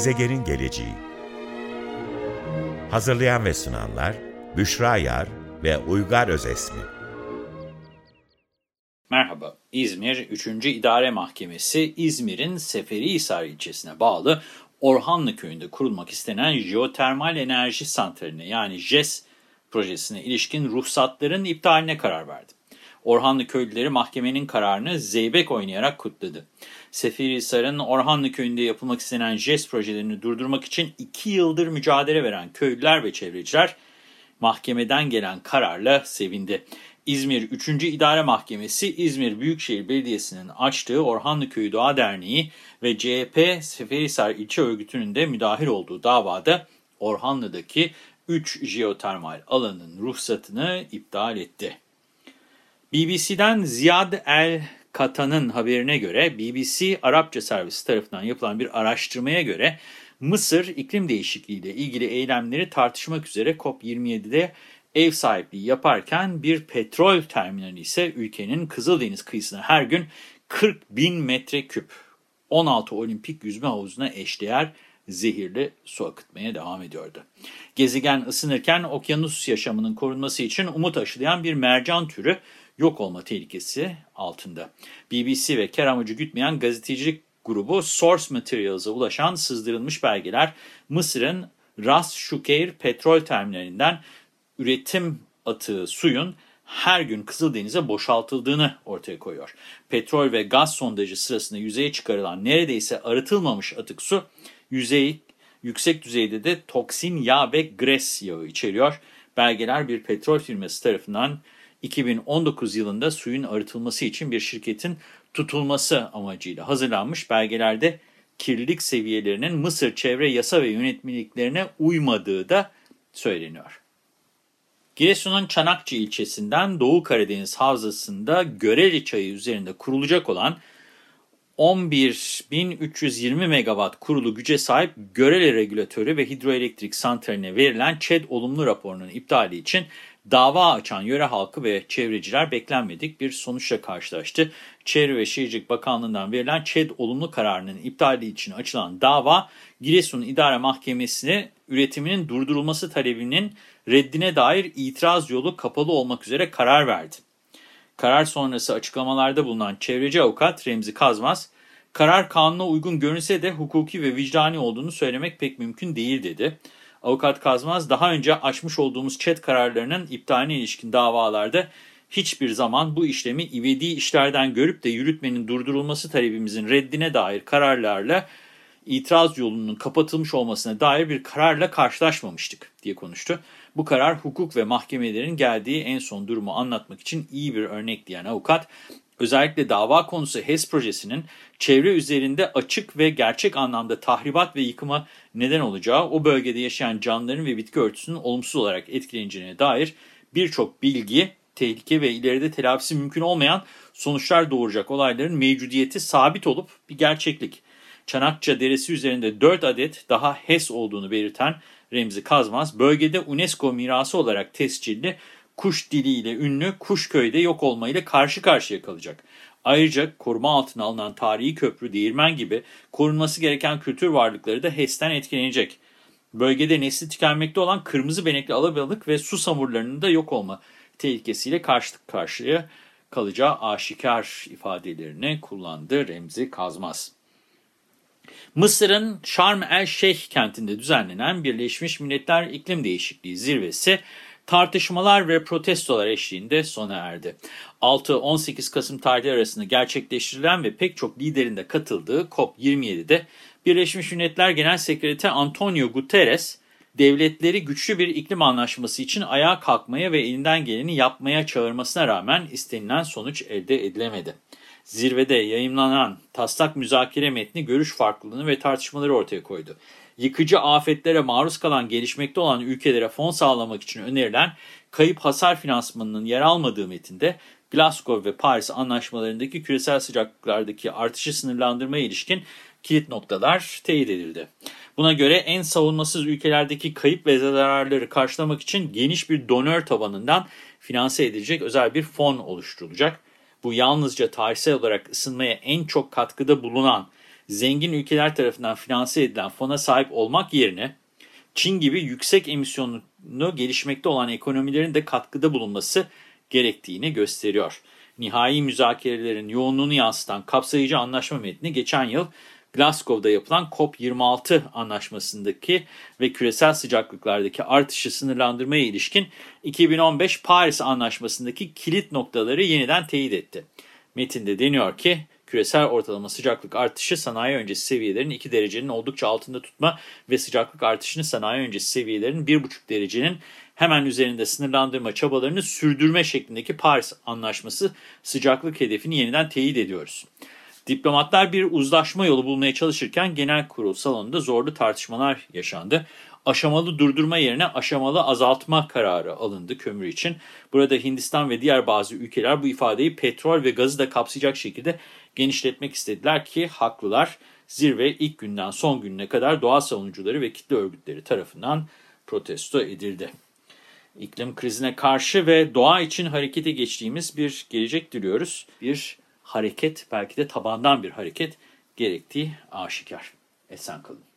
Gezegenin geleceği Hazırlayan ve sunanlar Büşra Yar ve Uygar Özesmi Merhaba, İzmir 3. İdare Mahkemesi İzmir'in Seferihisar ilçesine bağlı Orhanlı köyünde kurulmak istenen jeotermal enerji santraline yani JES projesine ilişkin ruhsatların iptaline karar verdi. Orhanlı köylüleri mahkemenin kararını zeybek oynayarak kutladı. Seferihisar'ın Orhanlı köyünde yapılmak istenen JES projelerini durdurmak için 2 yıldır mücadele veren köylüler ve çevreciler mahkemeden gelen kararla sevindi. İzmir 3. İdare Mahkemesi, İzmir Büyükşehir Belediyesi'nin açtığı Orhanlı Köyü Doğa Derneği ve CHP Seferihisar İlçe Örgütü'nün de müdahil olduğu davada Orhanlı'daki 3 jeotermal alanın ruhsatını iptal etti. BBC'den Ziyad El Katan'ın haberine göre BBC Arapça servisi tarafından yapılan bir araştırmaya göre Mısır iklim değişikliği ile ilgili eylemleri tartışmak üzere COP27'de ev sahipliği yaparken bir petrol terminali ise ülkenin Kızıldeniz kıyısına her gün 40 bin metreküp 16 olimpik yüzme havuzuna eşdeğer zehirli su akıtmaya devam ediyordu. Gezegen ısınırken okyanus yaşamının korunması için umut aşılayan bir mercan türü yok olma tehlikesi altında. BBC ve kar amacı gütmeyen gazetecilik grubu Source Materials'a ulaşan sızdırılmış belgeler Mısır'ın Ras Şukeir petrol terminalinden üretim atığı suyun her gün Kızıldeniz'e boşaltıldığını ortaya koyuyor. Petrol ve gaz sondajı sırasında yüzeye çıkarılan neredeyse arıtılmamış atık su yüzey yüksek düzeyde de toksin, yağ ve gres yağı içeriyor. Belgeler bir petrol firması tarafından 2019 yılında suyun arıtılması için bir şirketin tutulması amacıyla hazırlanmış belgelerde kirlilik seviyelerinin Mısır çevre yasa ve yönetmeliklerine uymadığı da söyleniyor. Giresun'un Çanakçı ilçesinden Doğu Karadeniz Havzası'nda Göreli Çayı üzerinde kurulacak olan 11.320 megawatt kurulu güce sahip Görele Regülatörü ve Hidroelektrik Santrali'ne verilen ÇED olumlu raporunun iptali için dava açan yöre halkı ve çevreciler beklenmedik bir sonuçla karşılaştı. Çevre ve Şehircilik Bakanlığı'ndan verilen ÇED olumlu kararının iptali için açılan dava Giresun İdare Mahkemesi'ne üretiminin durdurulması talebinin reddine dair itiraz yolu kapalı olmak üzere karar verdi. Karar sonrası açıklamalarda bulunan çevreci avukat Remzi Kazmaz, karar kanuna uygun görünse de hukuki ve vicdani olduğunu söylemek pek mümkün değil dedi. Avukat Kazmaz daha önce açmış olduğumuz çet kararlarının iptaline ilişkin davalarda hiçbir zaman bu işlemi ivedi işlerden görüp de yürütmenin durdurulması talebimizin reddine dair kararlarla itiraz yolunun kapatılmış olmasına dair bir kararla karşılaşmamıştık diye konuştu. Bu karar hukuk ve mahkemelerin geldiği en son durumu anlatmak için iyi bir örnek diyen avukat, özellikle dava konusu HES projesinin çevre üzerinde açık ve gerçek anlamda tahribat ve yıkıma neden olacağı, o bölgede yaşayan canlıların ve bitki örtüsünün olumsuz olarak etkileneceğine dair birçok bilgi, tehlike ve ileride telafisi mümkün olmayan sonuçlar doğuracak olayların mevcudiyeti sabit olup bir gerçeklik. Çanakça Deresi üzerinde 4 adet daha HES olduğunu belirten Remzi Kazmaz, bölgede UNESCO mirası olarak tescilli kuş diliyle ünlü Kuşköy'de yok olmayla karşı karşıya kalacak. Ayrıca koruma altına alınan tarihi köprü, değirmen gibi korunması gereken kültür varlıkları da HES'ten etkilenecek. Bölgede nesli tükenmekte olan kırmızı benekli alabalık ve su samurlarının da yok olma tehlikesiyle karşı karşıya kalacağı aşikar ifadelerini kullandı Remzi Kazmaz. Mısır'ın Şarm el Şeyh kentinde düzenlenen Birleşmiş Milletler İklim Değişikliği Zirvesi tartışmalar ve protestolar eşliğinde sona erdi. 6-18 Kasım tarihi arasında gerçekleştirilen ve pek çok liderin de katıldığı COP27'de Birleşmiş Milletler Genel Sekreteri Antonio Guterres, devletleri güçlü bir iklim anlaşması için ayağa kalkmaya ve elinden geleni yapmaya çağırmasına rağmen istenilen sonuç elde edilemedi. Zirvede yayınlanan taslak müzakere metni görüş farklılığını ve tartışmaları ortaya koydu. Yıkıcı afetlere maruz kalan gelişmekte olan ülkelere fon sağlamak için önerilen kayıp hasar finansmanının yer almadığı metinde Glasgow ve Paris anlaşmalarındaki küresel sıcaklıklardaki artışı sınırlandırmaya ilişkin kilit noktalar teyit edildi. Buna göre en savunmasız ülkelerdeki kayıp ve zararları karşılamak için geniş bir donör tabanından finanse edilecek özel bir fon oluşturulacak. Bu yalnızca tarihsel olarak ısınmaya en çok katkıda bulunan zengin ülkeler tarafından finanse edilen fona sahip olmak yerine Çin gibi yüksek emisyonlu gelişmekte olan ekonomilerin de katkıda bulunması gerektiğini gösteriyor. Nihai müzakerelerin yoğunluğunu yansıtan kapsayıcı anlaşma metni geçen yıl Glasgow'da yapılan COP26 anlaşmasındaki ve küresel sıcaklıklardaki artışı sınırlandırmaya ilişkin 2015 Paris anlaşmasındaki kilit noktaları yeniden teyit etti. Metinde deniyor ki küresel ortalama sıcaklık artışı sanayi öncesi seviyelerin 2 derecenin oldukça altında tutma ve sıcaklık artışını sanayi öncesi seviyelerin 1,5 derecenin hemen üzerinde sınırlandırma çabalarını sürdürme şeklindeki Paris Anlaşması sıcaklık hedefini yeniden teyit ediyoruz. Diplomatlar bir uzlaşma yolu bulmaya çalışırken genel kurul salonunda zorlu tartışmalar yaşandı. Aşamalı durdurma yerine aşamalı azaltma kararı alındı kömür için. Burada Hindistan ve diğer bazı ülkeler bu ifadeyi petrol ve gazı da kapsayacak şekilde genişletmek istediler ki haklılar. Zirve ilk günden son gününe kadar doğa savunucuları ve kitle örgütleri tarafından protesto edildi. İklim krizine karşı ve doğa için harekete geçtiğimiz bir gelecek diliyoruz. Bir hareket belki de tabandan bir hareket gerektiği aşikar. Esen kalın.